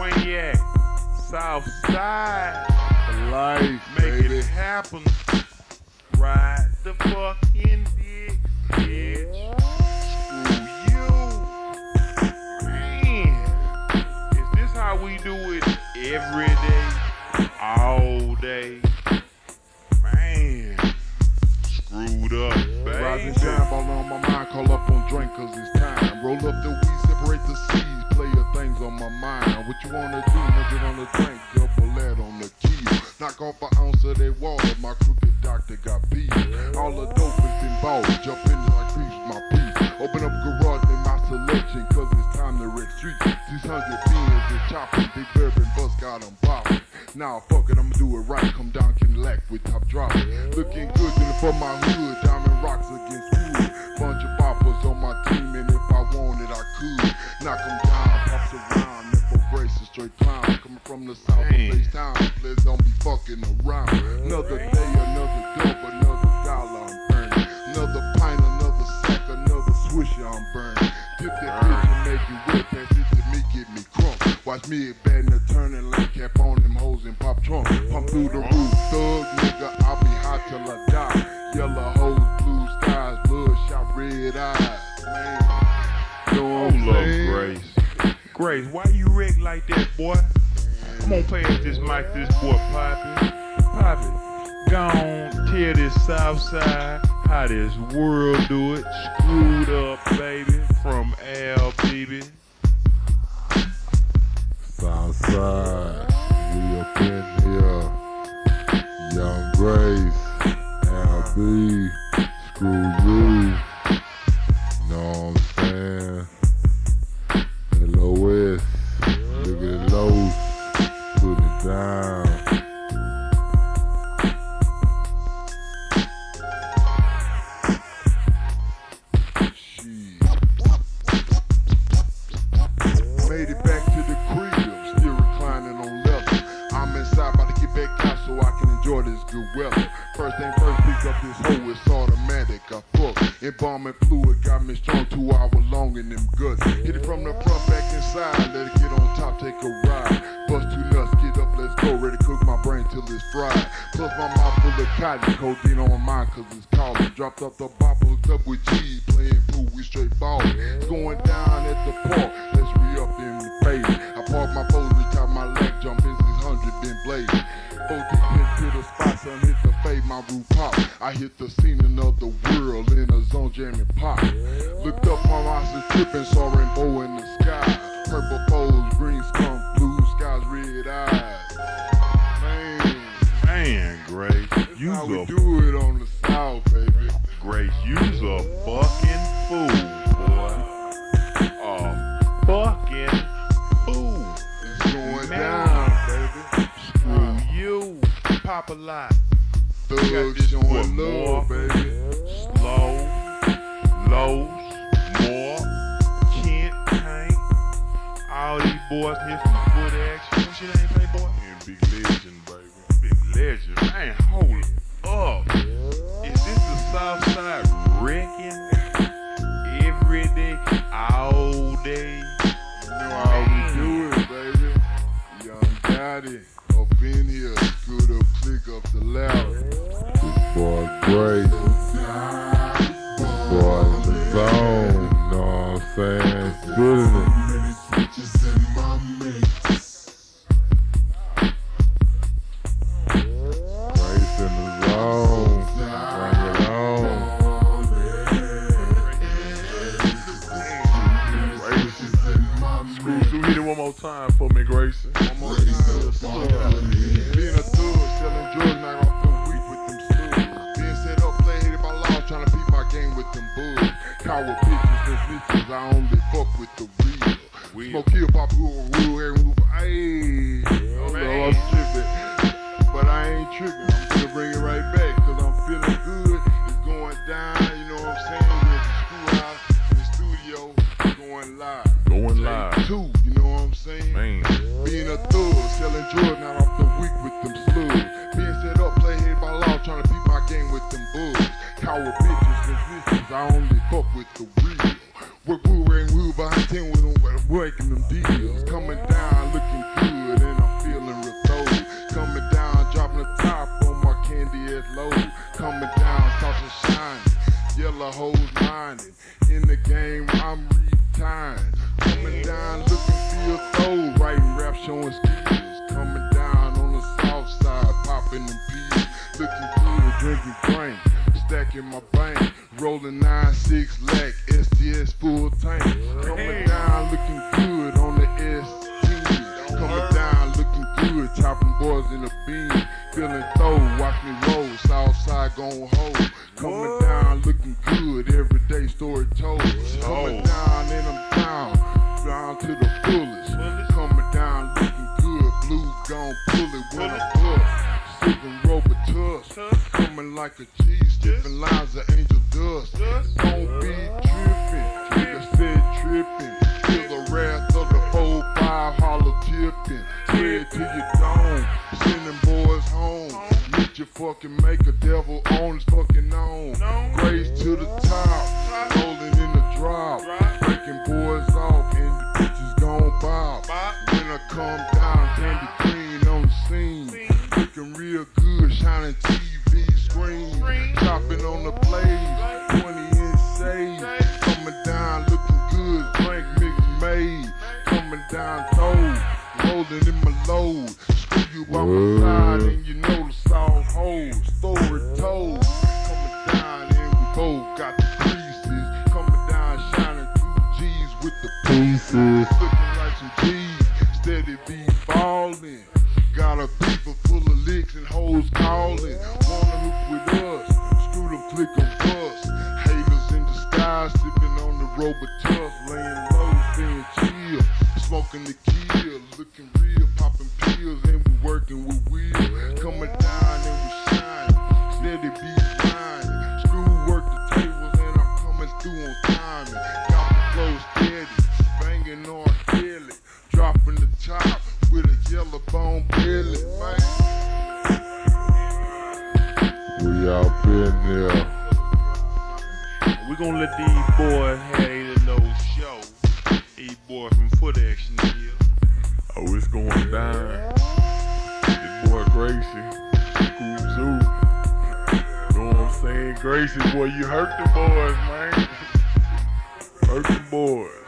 Waniac. South side. life, Make baby. it happen. Ride the fucking dick, bitch. Screw you. Man. Is this how we do it every day? All day? Man. Screwed up, Rising baby. shine ball on my mind, call up on drink cause it's time. Roll up the weed, separate the seeds, player things on my mind. What you wanna do, nugget on the drink, double lead on the key. Knock off an ounce of that water, my crooked doctor got beat. All the dope been bought, jump in like creeps, my piece. Open up garage, make my selection, cause it's time to wreck streets. 600 beans is chopping, big bourbon bus got 'em popping. Nah, fuck it, I'ma do it right. Come down, Cadillac with top drop. Looking good in for my hood. Diamond rocks against Another day, another dope, another dollar I'm burning. Another pint, another sack, another swisher I'm burning. Tip that bitch and make it whip, pass it to me, get me crunk. Watch me bend the turning lane cap on them hoes and pop trunk. Pump through the roof, thug nigga, I'll be hot till I die. Yellow hoes, blue skies, bloodshot red eyes. Oh, man, know Oh, what I'm love? Grace. Grace, why you wreck like that, boy? Come on, pass this mic, this boy Poppy. Poppy, go on, tell this south side how this world do it. Screwed up, baby, from Al, baby. Southside, we up in here. Young Grace, LB, screw you. Take a ride. Bust two nuts, get up, let's go. Ready to cook my brain till it's fried. Plus my mouth full of cotton, codeine on my mind cause it's calling. Dropped up the hooked up with G's, playing pool, we straight ballin'. It's going down at the park, let's re up in the fade. I park my pole, retire my leg, jump in 600, been blazing. Four deep to the spot, son hit the fade, my roof pop. I hit the scene another world in a zone jamming pop. Looked up my eyes tripping, saw rainbow in the sky. Purple poles, green skunk, blue skies, red eyes. Man, Man, you's how we do it on the south, everybody up in here. Up the ladder. Boy, great. Boy, Coward bitches and snitches, I only fuck with the real. Smoke hill pop, who real hair move. Ayy, I know I'm tripping, but I ain't tripping. I'm gonna bring it right back, cause I'm feeling good. It's going down, you know what I'm saying? We're at the schoolhouse, in the studio, going live. Going live. Two, you know what I'm saying? Man. Being a thug, selling drugs, fuck Coming down, looking good, everyday story told. Coming down and I'm down, down to the fullest. Coming down, looking good, blue gon' pull it when I bust. Sipping Robitussin, coming like a cheese, stiffing lines of angel dust. Don't be tripping, nigga said tripping. Feel the wrath of the 4-5 hollow tipping. Head to your dome, sending boys home. Meet your fucking maker, devil on his fucking own. Grace to the top, rolling in the drop. Breaking boys off and the bitches gon' bob. When I come down, candy green on the scene. Looking real good, shining TV screen. Chopping on the blaze, 20 inch shade. Coming down, looking good, drink mix made. Coming down, told, rolling in my load. You by my side, and you know the soft hoes. Story told. Coming down, and we both got the creases. Coming down, shining two G's with the Pieces. Looking like some G's, steady be falling. Got a beeper full of licks and hoes calling. Wanna hook with us, screw them, click them, bust. Haters in disguise, sipping on the Robitussin, laying low, staying chill. Smoking the kill, We gonna let these boys have a little show. These boys from Foot Action here. Oh, it's going down. This boy Gracie. Screw Zoo. Know what I'm saying? Gracie, boy, you hurt the boys, man. Hurt the boys.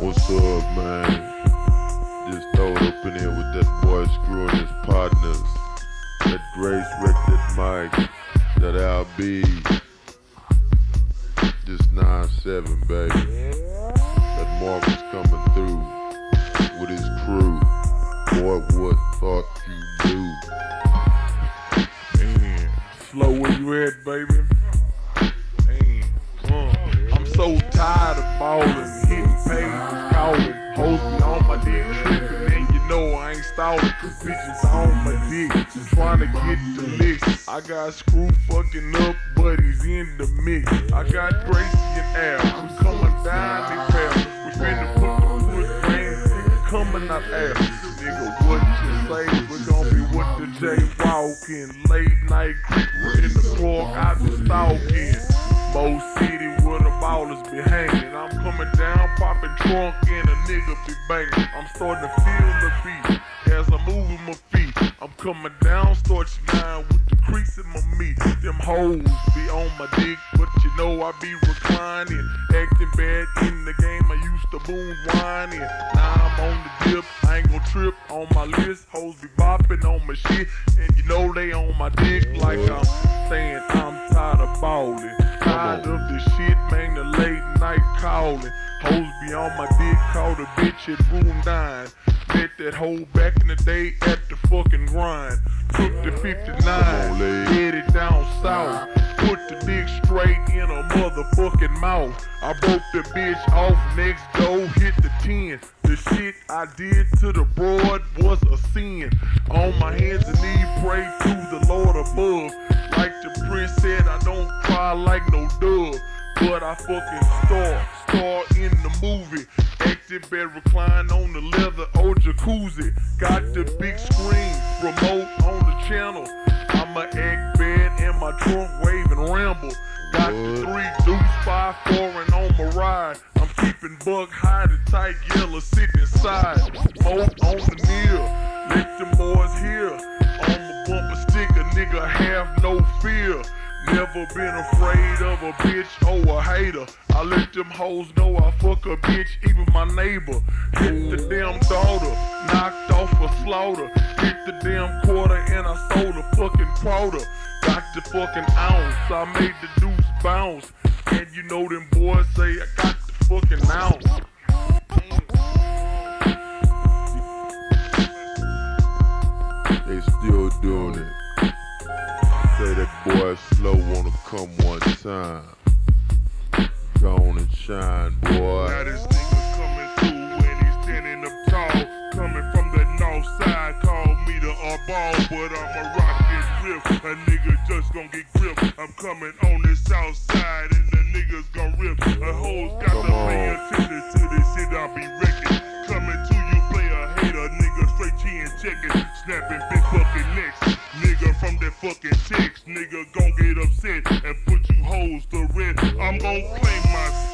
What's up, man? Just throw it up in here with that boy Screw and his partners. That Grace wreck that mic. That I'll be Just 9-7, baby. That Marcus coming through with his crew. Boy, what thought you do? Man, slow where you at, baby? Man, I'm so tired of balling, Bitches on my dick, to get the licks. I got screw fucking up buddies in the mix. I got Gracie and Al, we coming down the path. We finna put the wood nigga, coming out ass. Nigga, what you say? We gon' be with the J walking, late night creeper in the park, I be stalking. Mo City where the ballers be hanging. I'm coming down, popping trunk, and a nigga be banging. I'm starting to feel the beat coming down, start down with the crease in my meat. Them hoes be on my dick, but you know I be reclining. Acting bad in the game, I used to boom whining. Now I'm on the dip, I ain't gon' trip on my list. Hoes be bopping on my shit, and you know they on my dick like I'm saying I'm tired of ballin'. Tired of this shit, man, the late night calling. Hoes be on my dick, call the bitch at room 9. Met that hoe back in the day at fucking grind. Took the 59, on, lady. headed down south. Put the dick straight in a motherfucking mouth. I broke the bitch off next door, hit the 10. The shit I did to the broad was a sin. On my hands and knees, pray to the Lord above. Like the prince said, I don't cry like no dove. But I fucking star, star in the movie. Active bed recline on the leather old jacuzzi. Got the big screen, remote on the channel. I'm a egg bed in my trunk, wave and ramble. Got the three deuce, five foreign on my ride. I'm keeping bug high, the tight yellow sitting inside. Smoke on the near, let them boys hear. On my bumper sticker, nigga have no fear. Never been afraid of a bitch or a hater. I let them hoes know I fuck a bitch, even my neighbor. Hit the damn daughter, knocked off a slaughter. Hit the damn quarter and I sold a fucking quarter. Got the fucking ounce, I made the deuce bounce. And you know them boys say I got the fucking ounce. They still doing it. Say that boy slow wanna come one time. Go on and shine, Now boy. this nigga coming through and he's standing up tall. Coming from the north side, call me the ball, but I'ma rock this riff. A nigga just gon' get grip. I'm coming on the south side and the niggas gon' rip. A hoes got Come to on. pay attention to this shit I be wrecking. Coming to you, play a hater, nigga straight chin checking, snapping big fucking necks. Fucking text, nigga gon' get upset and put you hoes to rest. I'm gon' claim my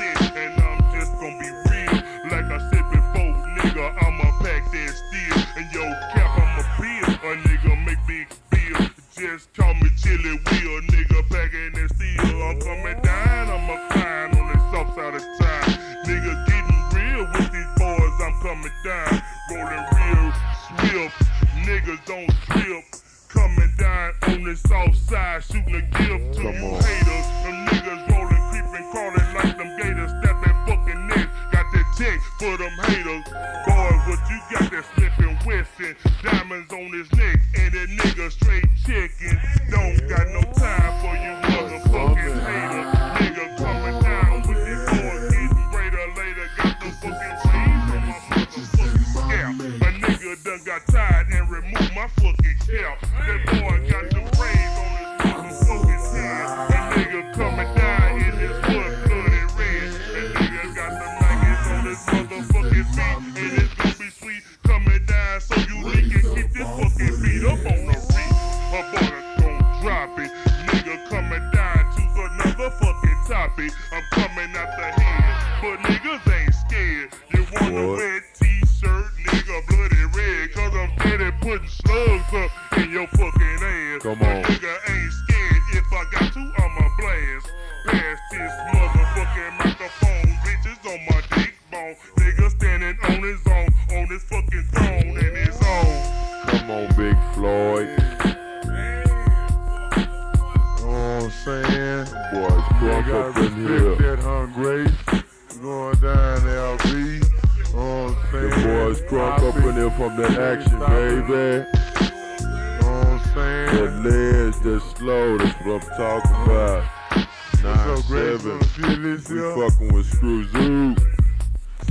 That saying? ledge, that slow, that's what I'm talking about. What's up, Grace? 9-7. Feel this We fucking with Screw Zoo.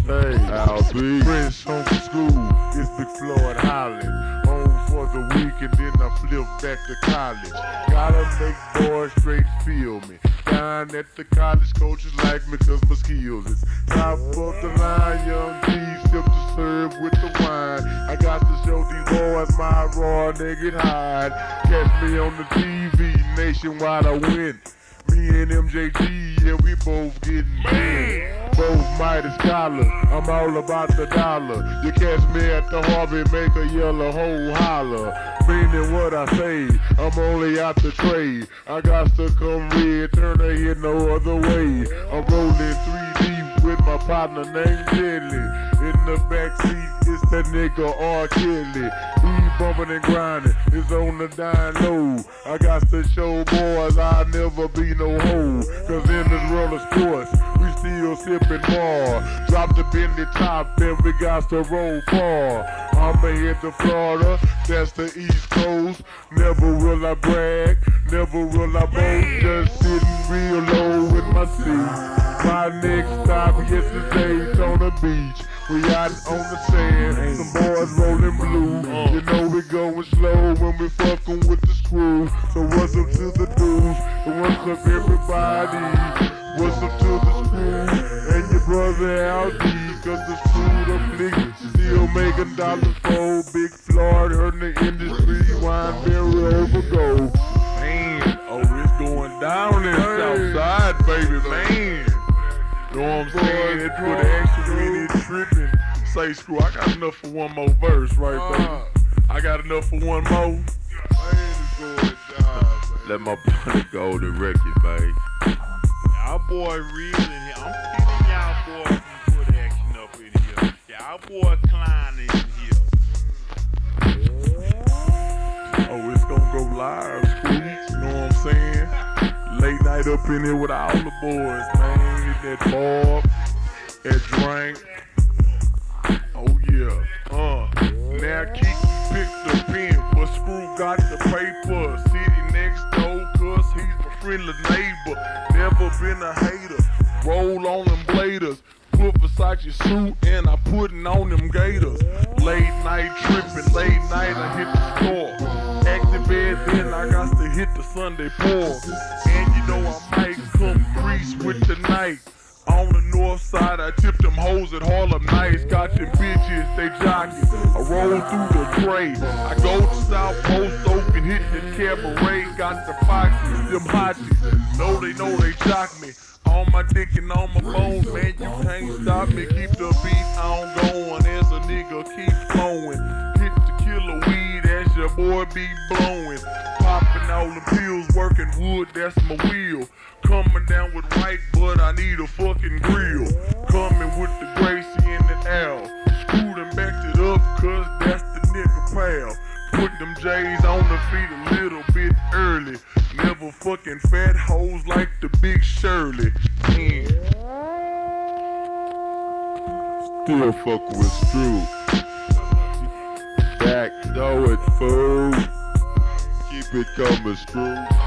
Hey, Al B. Fresh home from school, it's Big Floyd Holland. Home for the week and then I flip back to college. Gotta make boys straight feel me. Down at the college, coaches like me cause my skills is top of the line. Young D, sip to serve with the wine. I got to show these boys my raw naked hide. Catch me on the TV, nationwide I win. Me and MJG, yeah, we both getting Man. Mighty scholars. I'm all about the dollar. You catch me at the Harvey, make a yellow hole holler. Meaning what I say, I'm only out the trade. I got to come red, turn a hit no other way. I'm rolling 3D with my partner named Jelly. In the backseat, it's that nigga R. Kelly. He bumping and grinding, it's on the dying low. I got to show boys I'll never be no hoe. Cause in this world of sports, still sipping more. Drop the Bentley top, then we got to roll far. I'ma hit to Florida, that's the East Coast. Never will I brag, never will I boast. Just sitting real low in my seat. My next stop on the beach. We out on the sand, some boys rolling blue. You know we going slow when we fucking with the screw. So what's up to the dudes? And what's up everybody? What's up to the screw? And your brother LD, cause the screwed up nigga still making dollars for Big Floyd, hurting the industry, wine very over gold. Man, oh, it's going down in Southside, baby, man. You know what I'm saying? It put action in it, tripping. Say, screw, I got enough for one more verse, right, baby? I got enough for one more. Let my brother go the record, baby. Boy real in here. I'm feeling y'all boys from put action up in here. Y'all boy Klein in here. Oh, it's gonna go live, screw. You know what I'm saying? Late night up in here with all the boys, man. That Bob, that drink. Oh yeah. Uh. Now Keke picked the pen, but Screw got the paper. Friendly neighbor. Never been a hater. Roll on them bladers. Put Versace suit and I putting on them gators. Late night tripping, late night I hit the store. Activate, then I got to hit the Sunday pour. And you know I might come grease with the night. On the north side, I tip them hoes at Harlem Nights. Got them bitches, they jocking. I roll through the tray. I go to South Post and hit the cabaret. Got the foxes, them hotties. Know they know they jock me. On my dick and on my bones, man, you can't stop me. Keep the beat on going as a nigga keep flowing. Hit the killer weed as your boy be blowing. Popping all the pills, working wood, that's my wheel. Coming down with I need a fucking grill. Coming with the Gracie and the L. Screwed and backed it up, cause that's the nigga pal. Put them J's on the feet a little bit early. Never fucking fat hoes like the big Shirley. Mm. Still fuck with Screw. Back know it, fool. Keep it coming, Screw.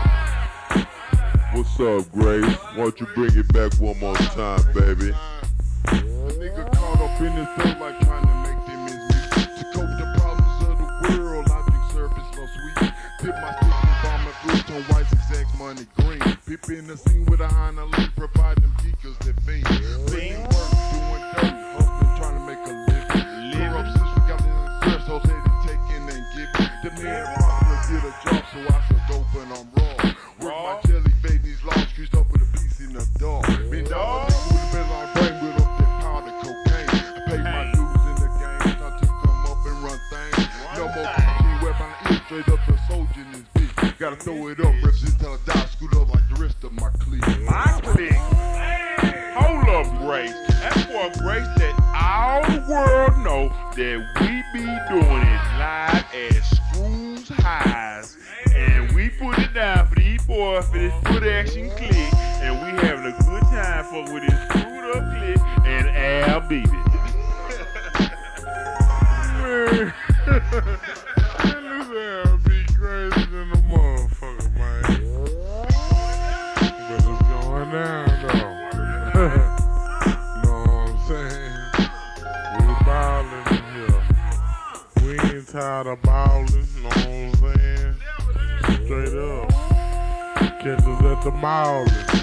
What's up, Grace? Why don't you bring it back one more time, baby? A nigga caught up in this thing like trying to make them ends meet. To cope the problems of the world, think surface no sweet. Dip my stick and bomb and fruit on white exact money green. Pip in the scene with a Honda lean, provide them geekers that fiend. Lean work, doing dirt, hustling, trying to make a living. Clear up since we got in first, so they to take in and give it. The man prosper did a job, so I dope and I'm raw. Throw it up, represent till I die, scoot up like the rest of my clique. My clique. Hold up, Grace. That's for Grace let all the world know that we be doing it live at Screws Highs. And we put it down for these boys for this foot action click. And we having a good time for with this screwed up click and Al Beat I'm